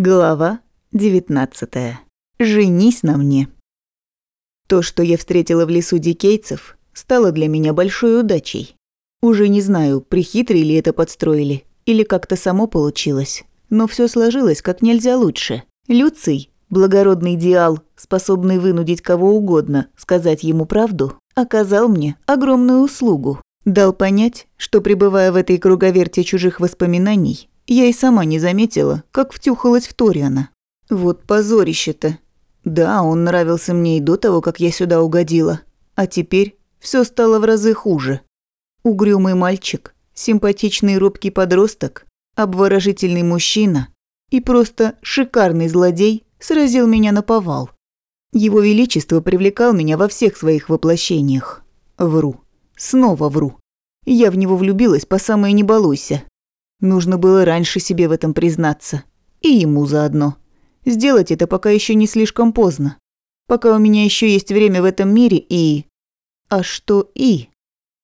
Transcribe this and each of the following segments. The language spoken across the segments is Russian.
Глава 19. Женись на мне. То, что я встретила в лесу дикейцев, стало для меня большой удачей. Уже не знаю, прихитрили это подстроили или как-то само получилось, но все сложилось как нельзя лучше. Люций, благородный идеал, способный вынудить кого угодно сказать ему правду, оказал мне огромную услугу. Дал понять, что пребывая в этой круговерте чужих воспоминаний, я и сама не заметила, как втюхалась в Ториана. Вот позорище-то. Да, он нравился мне и до того, как я сюда угодила. А теперь все стало в разы хуже. Угрюмый мальчик, симпатичный робкий подросток, обворожительный мужчина и просто шикарный злодей сразил меня на повал. Его Величество привлекал меня во всех своих воплощениях. Вру. Снова вру. Я в него влюбилась по самое не балуйся. Нужно было раньше себе в этом признаться. И ему заодно. Сделать это пока еще не слишком поздно. Пока у меня еще есть время в этом мире и... А что и?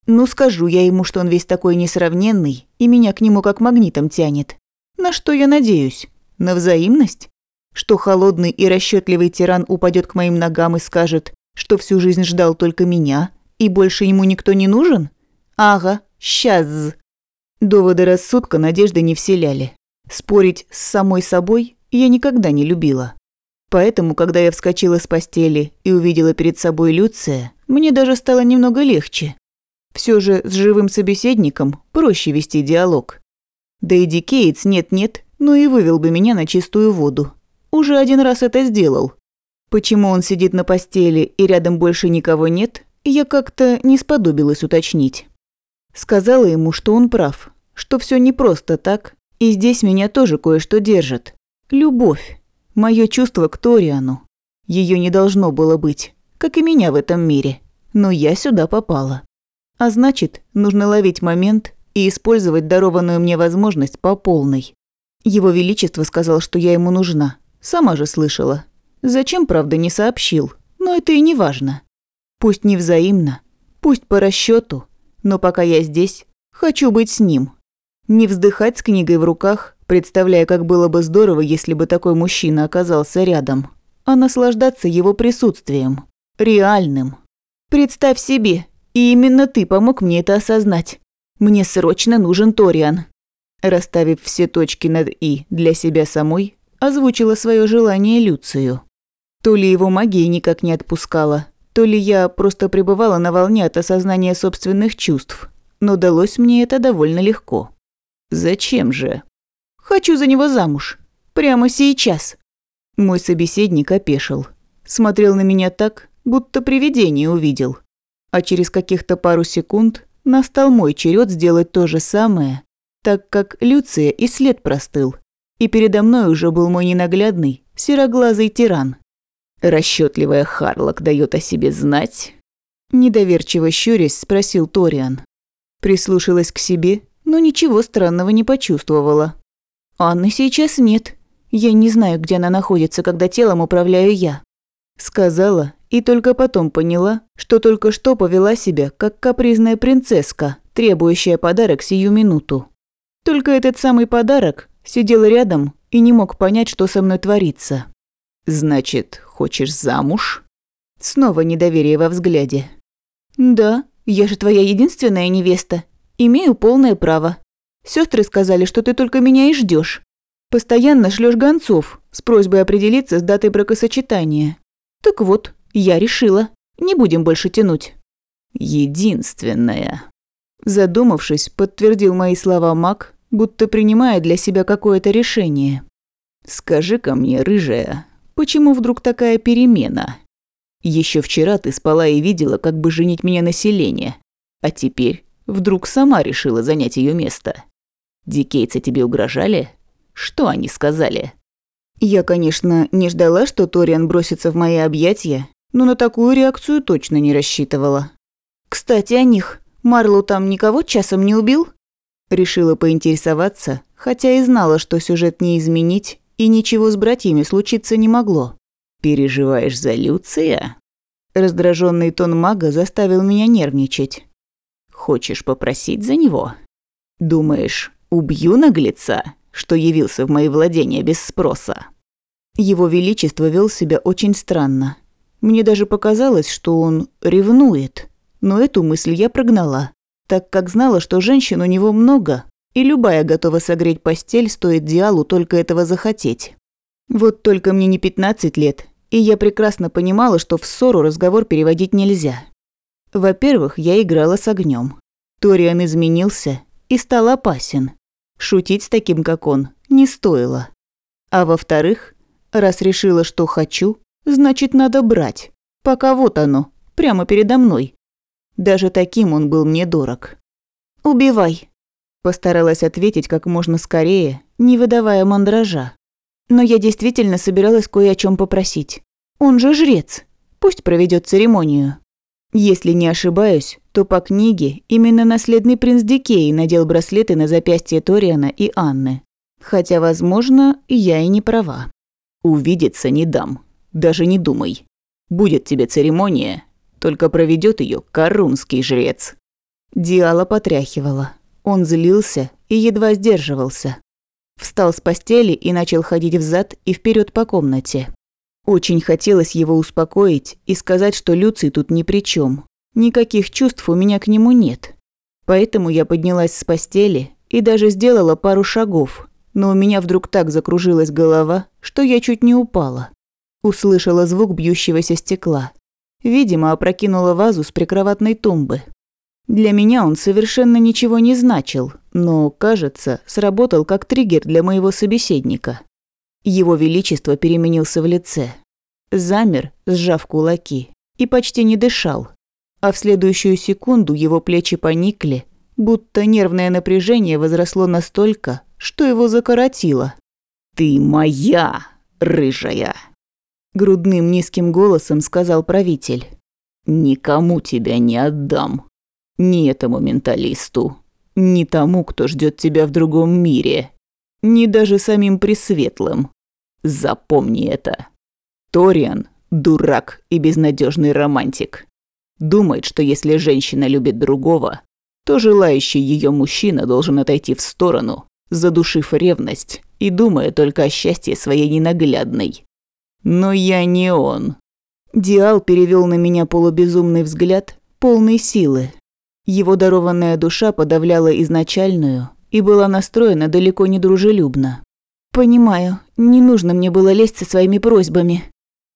Ну скажу я ему, что он весь такой несравненный, и меня к нему как магнитом тянет. На что я надеюсь? На взаимность? Что холодный и расчетливый тиран упадет к моим ногам и скажет, что всю жизнь ждал только меня, и больше ему никто не нужен? Ага, сейчас. Доводы рассудка надежды не вселяли. Спорить с самой собой я никогда не любила. Поэтому, когда я вскочила с постели и увидела перед собой Люция, мне даже стало немного легче. Все же с живым собеседником проще вести диалог. Да и Дикейтс нет-нет, но и вывел бы меня на чистую воду. Уже один раз это сделал. Почему он сидит на постели и рядом больше никого нет, я как-то не сподобилась уточнить. Сказала ему, что он прав, что все не просто так, и здесь меня тоже кое-что держит. Любовь. Мое чувство к Ториану. Ее не должно было быть, как и меня в этом мире. Но я сюда попала. А значит, нужно ловить момент и использовать дарованную мне возможность по полной. Его Величество сказал, что я ему нужна. Сама же слышала. Зачем, правда, не сообщил, но это и не важно. Пусть не взаимно, пусть по расчету, но пока я здесь, хочу быть с ним. Не вздыхать с книгой в руках, представляя, как было бы здорово, если бы такой мужчина оказался рядом, а наслаждаться его присутствием. Реальным. Представь себе, и именно ты помог мне это осознать. Мне срочно нужен Ториан. Расставив все точки над «и» для себя самой, озвучила свое желание Люцию. То ли его магия никак не отпускала, то ли я просто пребывала на волне от осознания собственных чувств, но далось мне это довольно легко. «Зачем же?» «Хочу за него замуж. Прямо сейчас». Мой собеседник опешил. Смотрел на меня так, будто привидение увидел. А через каких-то пару секунд настал мой черед сделать то же самое, так как Люция и след простыл, и передо мной уже был мой ненаглядный, сероглазый тиран. Расчетливая Харлок дает о себе знать? Недоверчиво щурясь, спросил Ториан. Прислушалась к себе но ничего странного не почувствовала. Анны сейчас нет. Я не знаю, где она находится, когда телом управляю я. Сказала и только потом поняла, что только что повела себя, как капризная принцесска, требующая подарок сию минуту. Только этот самый подарок сидел рядом и не мог понять, что со мной творится. «Значит, хочешь замуж?» Снова недоверие во взгляде. «Да, я же твоя единственная невеста, Имею полное право. Сестры сказали, что ты только меня и ждешь. Постоянно шлешь гонцов с просьбой определиться с датой бракосочетания. Так вот, я решила. Не будем больше тянуть. Единственная. Задумавшись, подтвердил мои слова Мак, будто принимая для себя какое-то решение. «Скажи-ка мне, рыжая, почему вдруг такая перемена? Еще вчера ты спала и видела, как бы женить меня население, а теперь Вдруг сама решила занять ее место. Дикейцы тебе угрожали? Что они сказали? Я, конечно, не ждала, что Ториан бросится в мои объятия, но на такую реакцию точно не рассчитывала. Кстати, о них. Марлу там никого часом не убил? Решила поинтересоваться, хотя и знала, что сюжет не изменить, и ничего с братьями случиться не могло. «Переживаешь за Люция?» Раздраженный тон мага заставил меня нервничать. Хочешь попросить за него? Думаешь, убью наглеца, что явился в мои владения без спроса?» Его Величество вел себя очень странно. Мне даже показалось, что он ревнует. Но эту мысль я прогнала, так как знала, что женщин у него много, и любая готова согреть постель, стоит Диалу только этого захотеть. Вот только мне не 15 лет, и я прекрасно понимала, что в ссору разговор переводить нельзя. Во-первых, я играла с огнем. Ториан изменился и стал опасен. Шутить с таким, как он, не стоило. А во-вторых, раз решила, что хочу, значит, надо брать. Пока вот оно, прямо передо мной. Даже таким он был мне дорог. «Убивай», – постаралась ответить как можно скорее, не выдавая мандража. Но я действительно собиралась кое о чем попросить. Он же жрец. Пусть проведет церемонию. Если не ошибаюсь, то по книге именно наследный принц Дикей надел браслеты на запястье Ториана и Анны. Хотя, возможно, я и не права. Увидеться не дам. Даже не думай. Будет тебе церемония, только проведет ее корунский жрец. Диала потряхивала. Он злился и едва сдерживался. Встал с постели и начал ходить взад и вперед по комнате. Очень хотелось его успокоить и сказать, что Люций тут ни при чем. Никаких чувств у меня к нему нет. Поэтому я поднялась с постели и даже сделала пару шагов, но у меня вдруг так закружилась голова, что я чуть не упала. Услышала звук бьющегося стекла. Видимо, опрокинула вазу с прикроватной тумбы. Для меня он совершенно ничего не значил, но, кажется, сработал как триггер для моего собеседника. Его Величество переменился в лице. Замер, сжав кулаки, и почти не дышал. А в следующую секунду его плечи поникли, будто нервное напряжение возросло настолько, что его закоротило. «Ты моя, рыжая!» Грудным низким голосом сказал правитель. «Никому тебя не отдам. Ни этому менталисту, ни тому, кто ждет тебя в другом мире, ни даже самим Пресветлым. Запомни это. Ториан – дурак и безнадежный романтик. Думает, что если женщина любит другого, то желающий ее мужчина должен отойти в сторону, задушив ревность и думая только о счастье своей ненаглядной. Но я не он. Диал перевел на меня полубезумный взгляд, полный силы, его дарованная душа подавляла изначальную и была настроена далеко не дружелюбно. «Понимаю, не нужно мне было лезть со своими просьбами».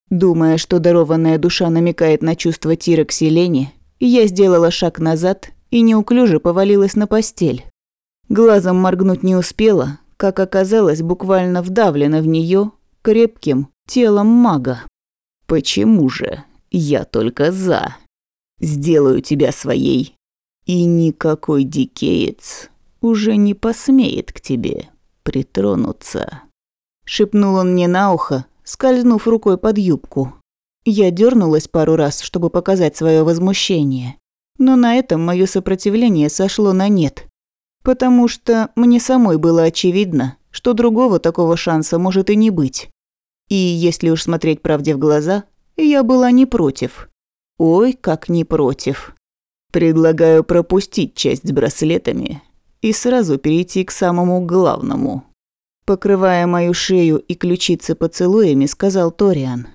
Думая, что дарованная душа намекает на чувство Тира к Селене, я сделала шаг назад и неуклюже повалилась на постель. Глазом моргнуть не успела, как оказалось, буквально вдавлена в нее крепким телом мага. «Почему же? Я только за. Сделаю тебя своей и никакой дикеец уже не посмеет к тебе притронуться. Шепнул он мне на ухо, скользнув рукой под юбку. Я дернулась пару раз, чтобы показать свое возмущение. Но на этом мое сопротивление сошло на нет. Потому что мне самой было очевидно, что другого такого шанса может и не быть. И если уж смотреть правде в глаза, я была не против. Ой, как не против. Предлагаю пропустить часть с браслетами и сразу перейти к самому главному. Покрывая мою шею и ключицы поцелуями, сказал Ториан.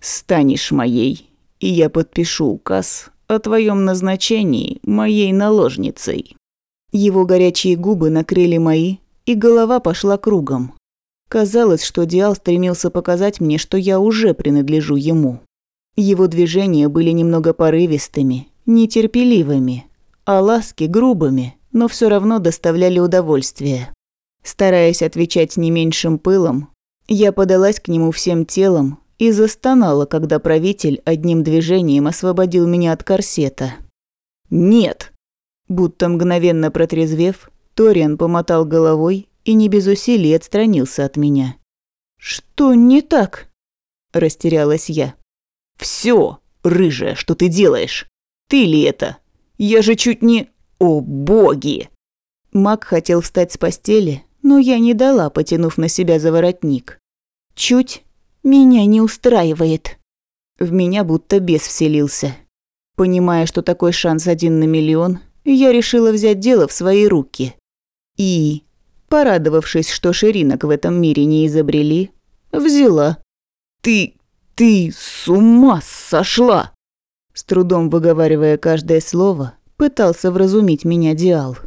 «Станешь моей, и я подпишу указ о твоем назначении моей наложницей». Его горячие губы накрыли мои, и голова пошла кругом. Казалось, что Диал стремился показать мне, что я уже принадлежу ему. Его движения были немного порывистыми, нетерпеливыми, а ласки грубыми, но все равно доставляли удовольствие. Стараясь отвечать не меньшим пылом, я подалась к нему всем телом и застонала, когда правитель одним движением освободил меня от корсета. «Нет!» Будто мгновенно протрезвев, Ториан помотал головой и не без усилий отстранился от меня. «Что не так?» – растерялась я. «Всё, рыжая, что ты делаешь? Ты ли это? Я же чуть не... О, боги!» Мак хотел встать с постели, но я не дала, потянув на себя за воротник. «Чуть меня не устраивает». В меня будто бес вселился. Понимая, что такой шанс один на миллион, я решила взять дело в свои руки. И Порадовавшись, что ширинок в этом мире не изобрели, взяла. «Ты... ты с ума сошла!» С трудом выговаривая каждое слово, пытался вразумить меня Диал.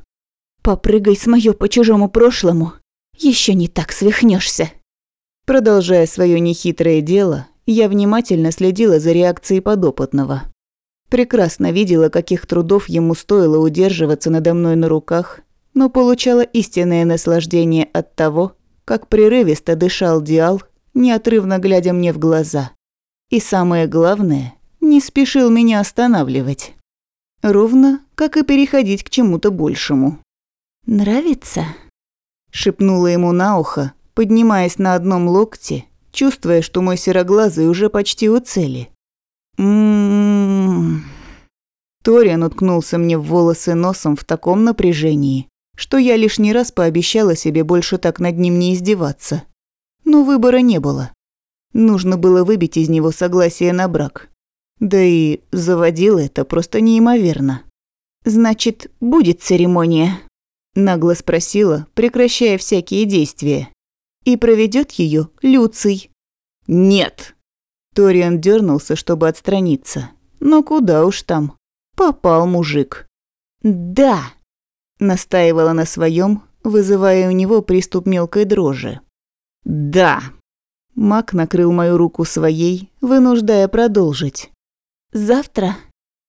«Попрыгай с моё по чужому прошлому, еще не так свихнешься. Продолжая свое нехитрое дело, я внимательно следила за реакцией подопытного. Прекрасно видела, каких трудов ему стоило удерживаться надо мной на руках, но получала истинное наслаждение от того, как прерывисто дышал Диал, неотрывно глядя мне в глаза. И самое главное, не спешил меня останавливать. Ровно, как и переходить к чему-то большему. «Нравится?» шепнула ему на ухо, поднимаясь на одном локте, чувствуя, что мой сероглазый уже почти у цели. Ммм. Ториан уткнулся мне в волосы носом в таком напряжении, что я лишний раз пообещала себе больше так над ним не издеваться. Но выбора не было. Нужно было выбить из него согласие на брак. Да и заводило это просто неимоверно. «Значит, будет церемония?» Нагло спросила, прекращая всякие действия. И проведет ее Люций. «Нет!» Ториан дернулся, чтобы отстраниться. Но куда уж там. Попал мужик. «Да!» Настаивала на своем, вызывая у него приступ мелкой дрожи. «Да!» Мак накрыл мою руку своей, вынуждая продолжить. «Завтра?»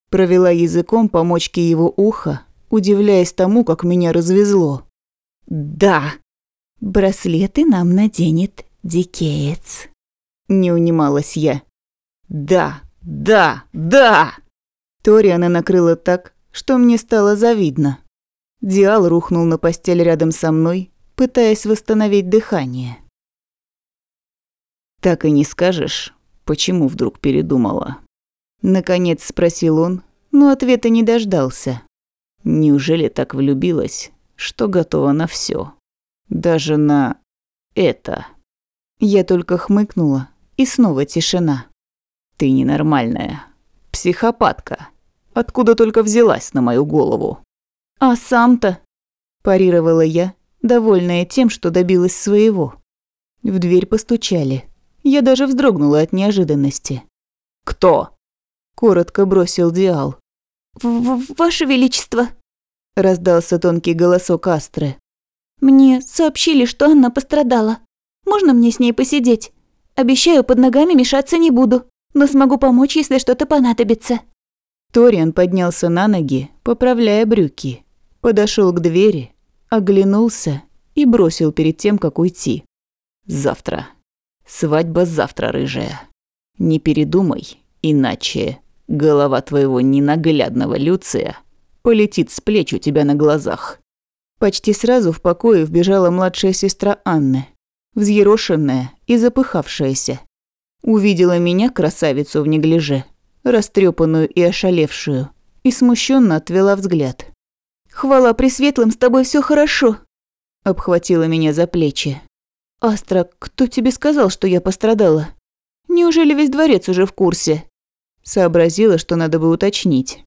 Провела языком по мочке его уха, удивляясь тому, как меня развезло. «Да!» «Браслеты нам наденет Дикеец», – не унималась я. «Да, да, да!» Ториана накрыла так, что мне стало завидно. Диал рухнул на постель рядом со мной, пытаясь восстановить дыхание. «Так и не скажешь, почему вдруг передумала?» Наконец спросил он, но ответа не дождался. Неужели так влюбилась, что готова на все, Даже на это. Я только хмыкнула, и снова тишина. Ты ненормальная. Психопатка. Откуда только взялась на мою голову? А сам-то? Парировала я, довольная тем, что добилась своего. В дверь постучали. Я даже вздрогнула от неожиданности. «Кто?» – коротко бросил Диал. В «Ваше Величество!» – раздался тонкий голосок Астры. «Мне сообщили, что Анна пострадала. Можно мне с ней посидеть? Обещаю, под ногами мешаться не буду, но смогу помочь, если что-то понадобится». Ториан поднялся на ноги, поправляя брюки. Подошел к двери, оглянулся и бросил перед тем, как уйти. «Завтра. Свадьба завтра, рыжая. Не передумай, иначе Голова твоего ненаглядного Люция полетит с плеч у тебя на глазах. Почти сразу в покое вбежала младшая сестра Анны, взъерошенная и запыхавшаяся. Увидела меня, красавицу в неглиже, растрепанную и ошалевшую, и смущенно отвела взгляд. «Хвала Пресветлым, с тобой все хорошо!» Обхватила меня за плечи. «Астра, кто тебе сказал, что я пострадала? Неужели весь дворец уже в курсе?» Сообразила, что надо бы уточнить.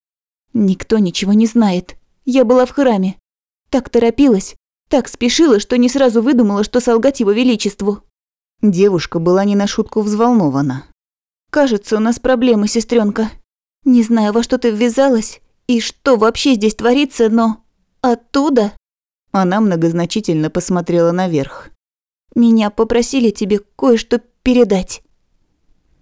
«Никто ничего не знает. Я была в храме. Так торопилась, так спешила, что не сразу выдумала, что солгать его величеству». Девушка была не на шутку взволнована. «Кажется, у нас проблемы, сестренка. Не знаю, во что ты ввязалась и что вообще здесь творится, но... Оттуда...» Она многозначительно посмотрела наверх. «Меня попросили тебе кое-что передать».